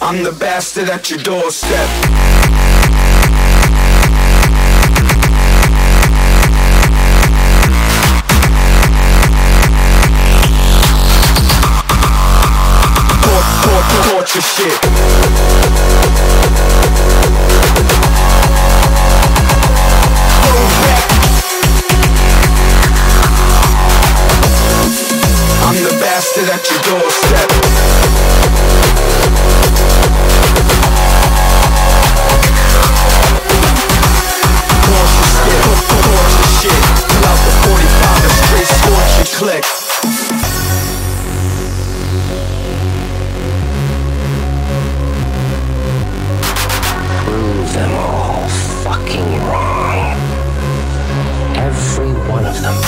I'm the bastard at your doorstep. Torture shit. I'm the bastard at your doorstep. Fucking wrong. Every one of them.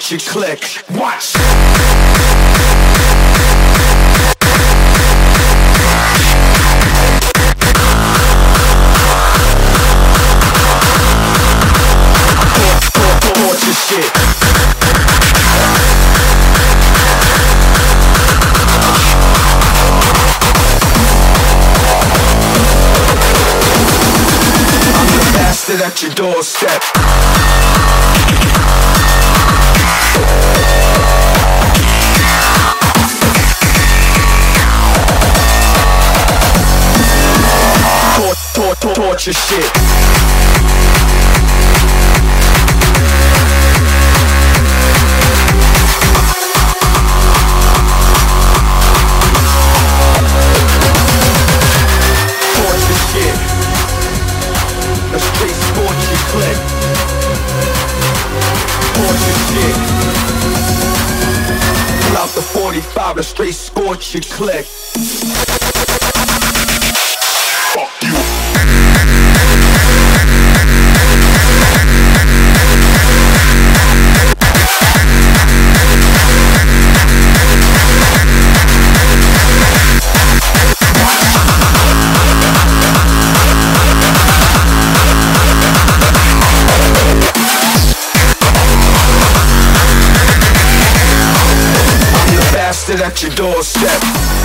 Scorch your click. Watch. At your doorstep. The you click. Portia shit. Out the 45, a straight scorchy click. Bastard at your doorstep.